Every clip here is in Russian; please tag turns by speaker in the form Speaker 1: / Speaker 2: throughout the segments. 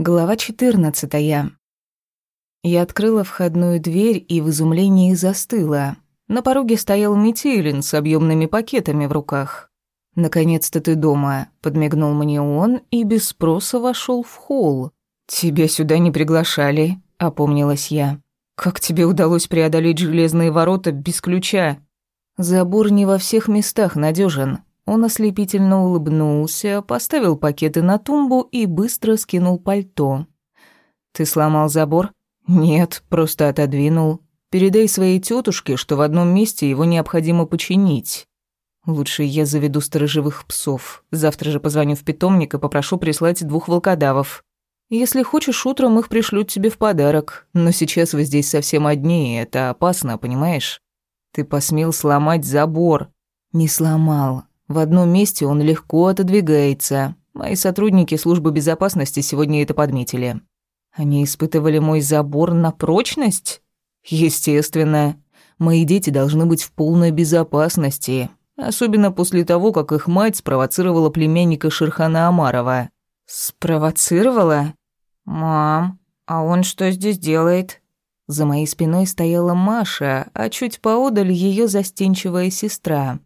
Speaker 1: Глава 14. Я открыла входную дверь и в изумлении застыла. На пороге стоял Метелин с объемными пакетами в руках. «Наконец-то ты дома», — подмигнул мне он и без спроса вошел в холл. «Тебя сюда не приглашали», — опомнилась я. «Как тебе удалось преодолеть железные ворота без ключа?» «Забор не во всех местах надежен. Он ослепительно улыбнулся, поставил пакеты на тумбу и быстро скинул пальто. «Ты сломал забор?» «Нет, просто отодвинул. Передай своей тетушке, что в одном месте его необходимо починить. Лучше я заведу сторожевых псов. Завтра же позвоню в питомник и попрошу прислать двух волкодавов. Если хочешь, утром их пришлют тебе в подарок. Но сейчас вы здесь совсем одни, и это опасно, понимаешь? Ты посмел сломать забор. Не сломал, в одном месте он легко отодвигается. Мои сотрудники службы безопасности сегодня это подметили. Они испытывали мой забор на прочность? Естественно. Мои дети должны быть в полной безопасности. Особенно после того, как их мать спровоцировала племянника Шерхана Амарова. Спровоцировала? Мам, а он что здесь делает? За моей спиной стояла Маша, а чуть поодаль ее застенчивая сестра.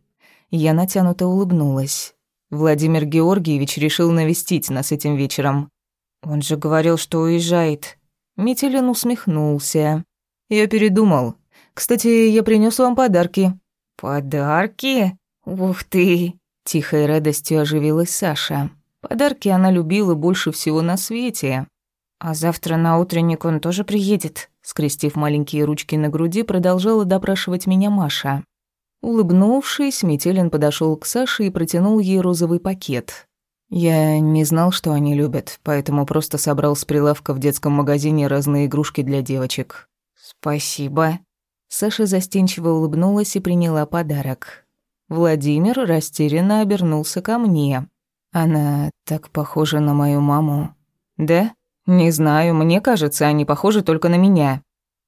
Speaker 1: Я натянуто улыбнулась. Владимир Георгиевич решил навестить нас этим вечером. Он же говорил, что уезжает. Метелин усмехнулся. Я передумал. Кстати, я принес вам подарки. Подарки? Ух ты! Тихой радостью оживилась Саша. Подарки она любила больше всего на свете. А завтра на утренник он тоже приедет, скрестив маленькие ручки на груди, продолжала допрашивать меня Маша. Улыбнувшись, Метелин подошел к Саше и протянул ей розовый пакет. Я не знал, что они любят, поэтому просто собрал с прилавка в детском магазине разные игрушки для девочек. Спасибо. Саша застенчиво улыбнулась и приняла подарок. Владимир растерянно обернулся ко мне. Она так похожа на мою маму. Да? Не знаю, мне кажется, они похожи только на меня.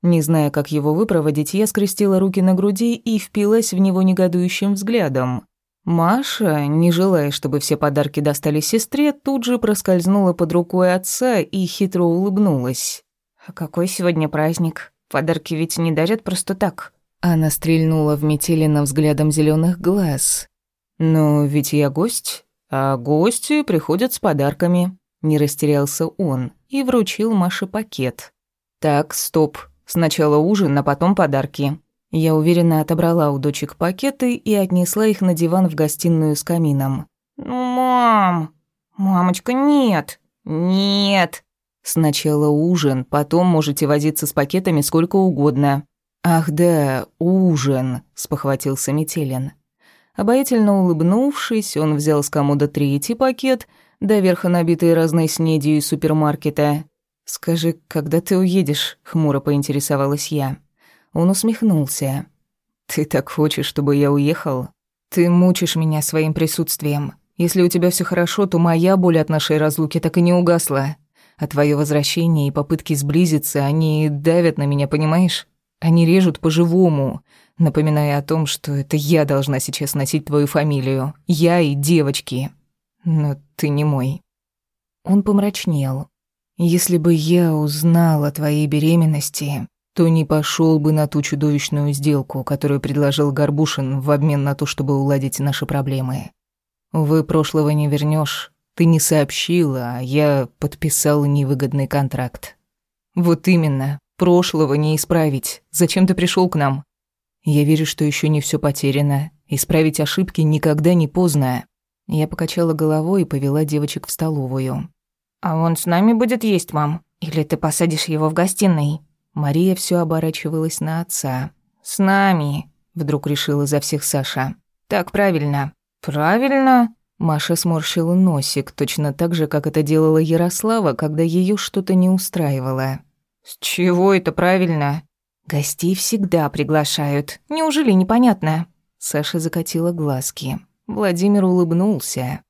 Speaker 1: Не зная, как его выпроводить, я скрестила руки на груди и впилась в него негодующим взглядом. Маша, не желая, чтобы все подарки достались сестре, тут же проскользнула под рукой отца и хитро улыбнулась. «А какой сегодня праздник? Подарки ведь не дарят просто так». Она стрельнула в Метелина взглядом зеленых глаз. «Но ведь я гость, а гости приходят с подарками», — не растерялся он и вручил Маше пакет. «Так, стоп, Сначала ужин, а потом подарки. Я уверенно отобрала у дочек пакеты и отнесла их на диван в гостиную с камином. «Ну, мам! Мамочка, нет! Нет!» «Сначала ужин, потом можете возиться с пакетами сколько угодно». «Ах да, ужин», — спохватился Метелин. Обаятельно улыбнувшись, он взял с комода третий пакет, доверха набитый разной снедью из супермаркета, «Скажи, когда ты уедешь?» — хмуро поинтересовалась я. Он усмехнулся. «Ты так хочешь, чтобы я уехал? Ты мучишь меня своим присутствием. Если у тебя все хорошо, то моя боль от нашей разлуки так и не угасла. А твое возвращение и попытки сблизиться, они давят на меня, понимаешь? Они режут по-живому, напоминая о том, что это я должна сейчас носить твою фамилию. Я и девочки. Но ты не мой». Он помрачнел. Если бы я узнал о твоей беременности, то не пошел бы на ту чудовищную сделку, которую предложил Горбушин в обмен на то, чтобы уладить наши проблемы. Вы прошлого не вернешь. Ты не сообщила, а я подписал невыгодный контракт. Вот именно. Прошлого не исправить. Зачем ты пришел к нам? Я верю, что еще не все потеряно. Исправить ошибки никогда не поздно. Я покачала головой и повела девочек в столовую. «А он с нами будет есть, мам? Или ты посадишь его в гостиной?» Мария все оборачивалась на отца. «С нами», — вдруг решила за всех Саша. «Так правильно». «Правильно?» Маша сморщила носик, точно так же, как это делала Ярослава, когда ее что-то не устраивало. «С чего это правильно?» «Гостей всегда приглашают. Неужели непонятно?» Саша закатила глазки. Владимир улыбнулся.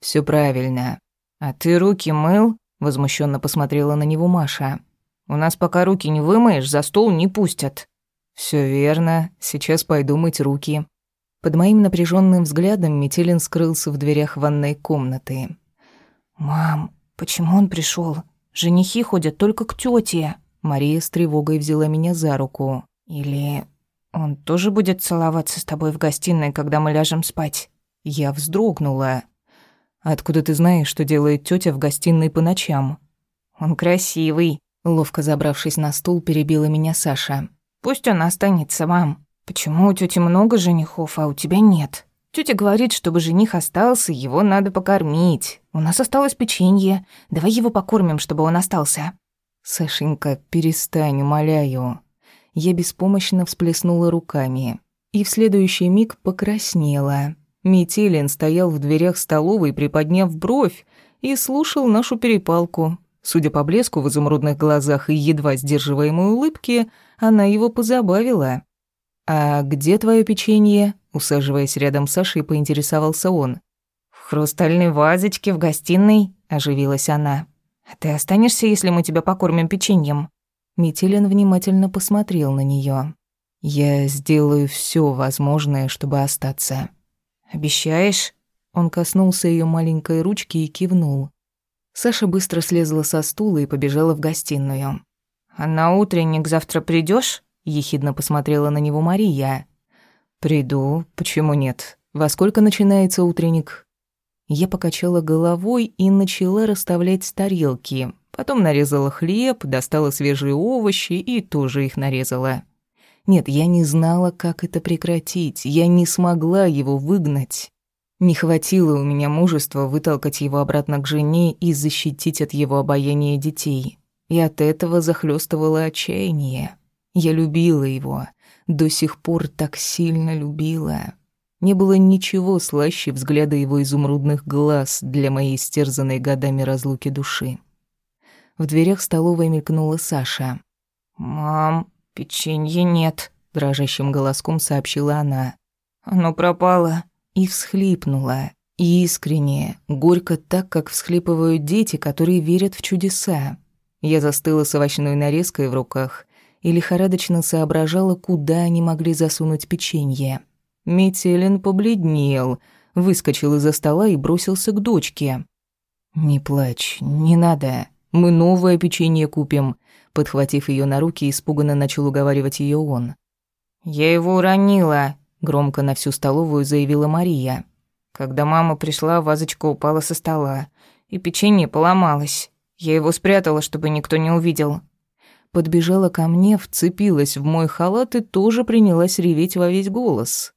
Speaker 1: Все правильно. «А ты руки мыл?» — возмущенно посмотрела на него Маша. «У нас пока руки не вымоешь, за стол не пустят». Все верно. Сейчас пойду мыть руки». Под моим напряженным взглядом Метелин скрылся в дверях ванной комнаты. «Мам, почему он пришел?
Speaker 2: Женихи ходят только к тете. Мария с тревогой взяла меня за руку. Или он тоже будет целоваться с тобой в гостиной, когда мы ляжем спать? Я вздрогнула. Откуда ты знаешь, что делает тетя в гостиной по ночам? Он красивый. Ловко забравшись на стул, перебила меня Саша. Пусть он останется вам. Почему у тети много женихов, а у тебя нет? Тетя говорит, чтобы жених остался, его надо покормить. У нас осталось печенье. Давай его покормим, чтобы он остался.
Speaker 1: Сашенька, перестань, умоляю. Я беспомощно всплеснула руками и в следующий миг покраснела. Метелин стоял в дверях столовой, приподняв бровь, и слушал нашу перепалку. Судя по блеску в изумрудных глазах и едва сдерживаемой улыбке, она его позабавила. «А где твое печенье?» Усаживаясь рядом с Сашей, поинтересовался он.
Speaker 2: «В хрустальной вазочке в гостиной», — оживилась она. «А ты останешься, если мы тебя покормим печеньем?»
Speaker 1: Метелин внимательно посмотрел на нее. «Я сделаю все возможное, чтобы остаться».
Speaker 2: «Обещаешь?»
Speaker 1: Он коснулся ее маленькой ручки и кивнул. Саша быстро слезла со стула и побежала в гостиную.
Speaker 2: «А на утренник завтра придешь? ехидно посмотрела на него Мария.
Speaker 1: «Приду. Почему нет? Во сколько начинается утренник?» Я покачала головой и начала расставлять тарелки. Потом нарезала хлеб, достала свежие овощи и тоже их нарезала. Нет, я не знала, как это прекратить. Я не смогла его выгнать. Не хватило у меня мужества вытолкать его обратно к жене и защитить от его обаяния детей. И от этого захлестывало отчаяние. Я любила его, до сих пор так сильно любила. Не было ничего слаще взгляда его изумрудных глаз для моей стерзанной годами разлуки души. В дверях столовой мелькнула Саша.
Speaker 2: «Мам, печенья нет», — дрожащим голоском сообщила она. «Оно пропало».
Speaker 1: И всхлипнула. Искренне, горько так, как всхлипывают дети, которые верят в чудеса. Я застыла с овощной нарезкой в руках и лихорадочно соображала, куда они могли засунуть печенье. Метелин побледнел, выскочил из-за стола и бросился к дочке. «Не плачь, не надо, мы новое печенье купим», подхватив ее на руки, испуганно начал уговаривать ее он.
Speaker 2: «Я его уронила», — громко на всю столовую заявила Мария. Когда мама пришла, вазочка упала со стола, и печенье поломалось. Я его спрятала, чтобы никто не увидел
Speaker 1: подбежала ко мне, вцепилась в мой халат и тоже принялась реветь во весь голос.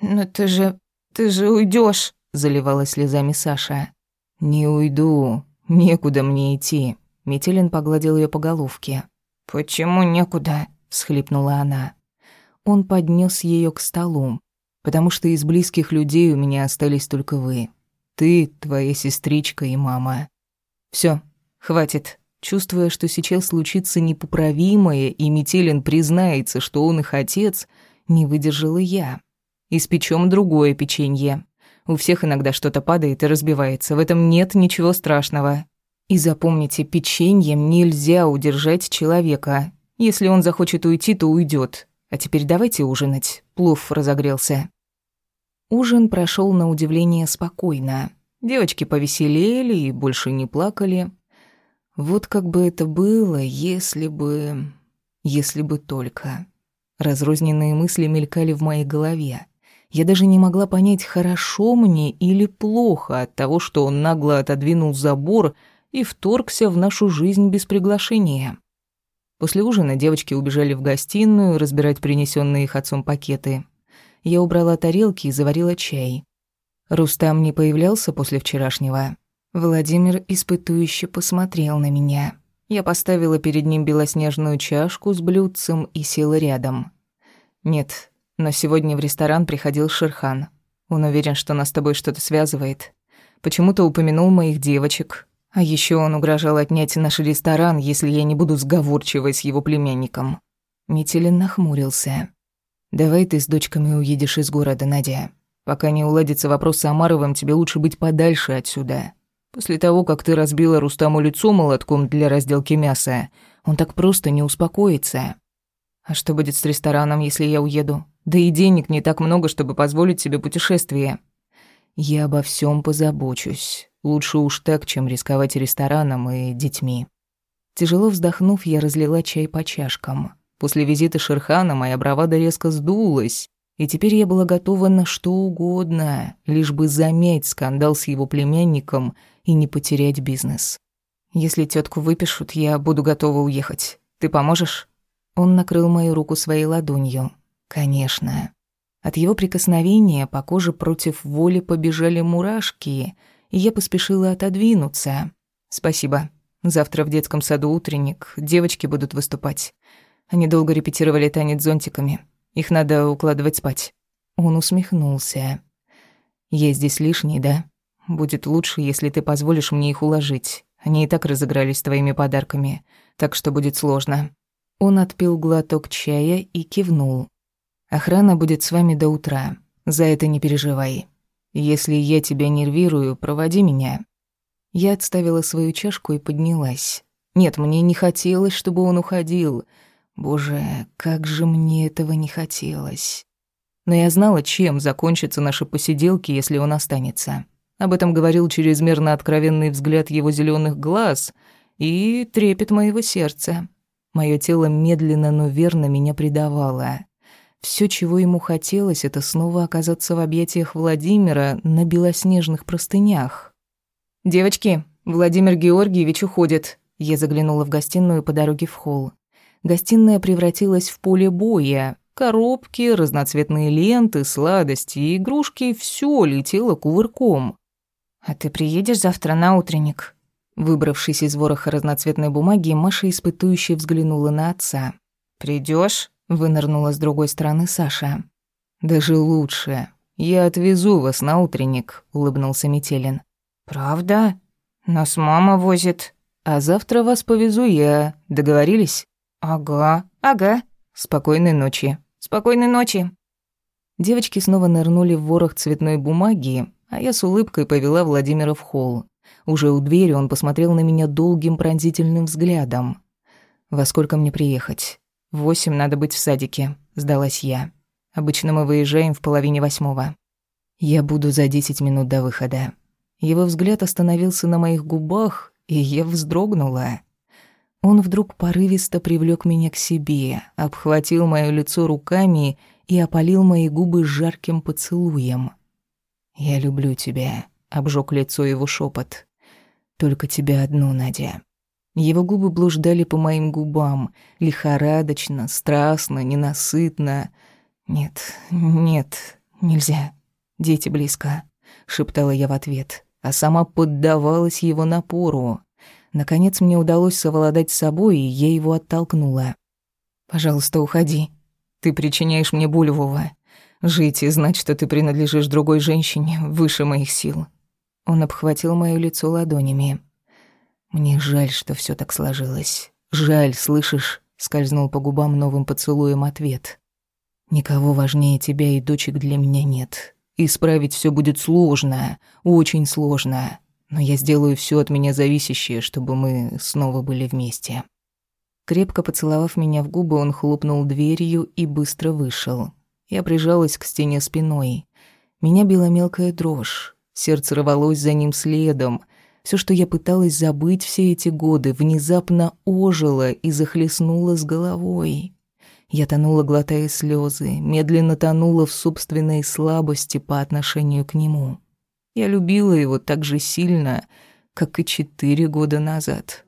Speaker 2: «Но ты же... ты же уйдешь, заливалась слезами Саша.
Speaker 1: «Не уйду. Некуда мне идти». Метелин погладил ее по головке.
Speaker 2: «Почему некуда?» — всхлипнула она.
Speaker 1: Он поднес ее к столу. «Потому что из близких людей у меня остались только вы. Ты, твоя сестричка и мама. Все, хватит. Чувствуя, что сейчас случится непоправимое, и Метелин признается, что он их отец, не выдержала я. Испечем другое печенье. У всех иногда что-то падает и разбивается, в этом нет ничего страшного. И запомните, печеньем нельзя удержать человека. Если он захочет уйти, то уйдет. А теперь давайте ужинать. Плов разогрелся. Ужин прошел на удивление спокойно. Девочки повеселели и больше не плакали. Вот как бы это было, если бы... Если бы только... Разрозненные мысли мелькали в моей голове. Я даже не могла понять, хорошо мне или плохо от того, что он нагло отодвинул забор и вторгся в нашу жизнь без приглашения. После ужина девочки убежали в гостиную разбирать принесенные их отцом пакеты. Я убрала тарелки и заварила чай. Рустам не появлялся после вчерашнего. Владимир испытующе посмотрел на меня. Я поставила перед ним белоснежную чашку с блюдцем и села рядом. «Нет, но сегодня в ресторан приходил Шерхан. Он уверен, что нас с тобой что-то связывает. Почему-то упомянул моих девочек. А еще он угрожал отнять наш ресторан, если я не буду сговорчивой с его племянником». Метелин нахмурился. «Давай ты с дочками уедешь из города, Надя. Пока не уладится вопрос с Амаровым, тебе лучше быть подальше отсюда. После того, как ты разбила Рустаму лицо молотком для разделки мяса, он так просто не успокоится. А что будет с рестораном, если я уеду? Да и денег не так много, чтобы позволить себе путешествие. Я обо всем позабочусь. Лучше уж так, чем рисковать рестораном и детьми. Тяжело вздохнув, я разлила чай по чашкам. После визита Шерхана моя бравада резко сдулась, и теперь я была готова на что угодно, лишь бы замять скандал с его племянником и не потерять бизнес. «Если тетку выпишут, я буду готова уехать. Ты поможешь?» Он накрыл мою руку своей ладонью. «Конечно». От его прикосновения по коже против воли побежали мурашки, и я поспешила отодвинуться. «Спасибо. Завтра в детском саду утренник, девочки будут выступать. Они долго репетировали танец зонтиками. Их надо укладывать спать». Он усмехнулся. «Я здесь лишний, да? Будет лучше, если ты позволишь мне их уложить. Они и так разыгрались твоими подарками, так что будет сложно». Он отпил глоток чая и кивнул. «Охрана будет с вами до утра. За это не переживай. Если я тебя нервирую, проводи меня». Я отставила свою чашку и поднялась. Нет, мне не хотелось, чтобы он уходил. Боже, как же мне этого не хотелось. Но я знала, чем закончатся наши посиделки, если он останется. Об этом говорил чрезмерно откровенный взгляд его зеленых глаз и трепет моего сердца. Мое тело медленно, но верно меня предавало. Все, чего ему хотелось, это снова оказаться в объятиях Владимира на белоснежных простынях. «Девочки, Владимир Георгиевич уходит». Я заглянула в гостиную по дороге в холл. Гостиная превратилась в поле боя. Коробки, разноцветные ленты, сладости и игрушки — все летело кувырком. «А ты приедешь завтра на утренник?» Выбравшись из вороха разноцветной бумаги, Маша испытующе взглянула на отца. «Придёшь?» — вынырнула с другой стороны Саша. «Даже лучше. Я отвезу вас на утренник», — улыбнулся Метелин. «Правда? Нас мама возит. А завтра вас повезу я. Договорились?» «Ага, ага. Спокойной ночи. Спокойной ночи». Девочки снова нырнули в ворох цветной бумаги, а я с улыбкой повела Владимира в холл. Уже у двери он посмотрел на меня долгим пронзительным взглядом. «Во сколько мне приехать?» «В восемь надо быть в садике», — сдалась я. «Обычно мы выезжаем в половине восьмого». «Я буду за десять минут до выхода». Его взгляд остановился на моих губах, и я вздрогнула. Он вдруг порывисто привлёк меня к себе, обхватил моё лицо руками и опалил мои губы жарким поцелуем. «Я люблю тебя», — обжег лицо его шепот. «Только тебя одну, Надя». Его губы блуждали по моим губам, лихорадочно, страстно, ненасытно. «Нет, нет, нельзя. Дети близко», — шептала я в ответ, а сама поддавалась его напору. Наконец мне удалось совладать с собой, и я его оттолкнула. «Пожалуйста, уходи. Ты причиняешь мне боль, Вова. Жить и знать, что ты принадлежишь другой женщине, выше моих сил. Он обхватил моё лицо ладонями. Мне жаль, что всё так сложилось. Жаль, слышишь? Скользнул по губам новым поцелуем ответ. Никого важнее тебя и дочек для меня нет. Исправить всё будет сложно, очень сложно. Но я сделаю всё от меня зависящее, чтобы мы снова были вместе. Крепко поцеловав меня в губы, он хлопнул дверью и быстро вышел. Я прижалась к стене спиной. Меня била мелкая дрожь. Сердце рвалось за ним следом. Все, что я пыталась забыть все эти годы, внезапно ожило и захлестнуло с головой. Я тонула, глотая слезы, медленно тонула в собственной слабости по отношению к нему. Я любила его так же сильно, как и четыре года назад.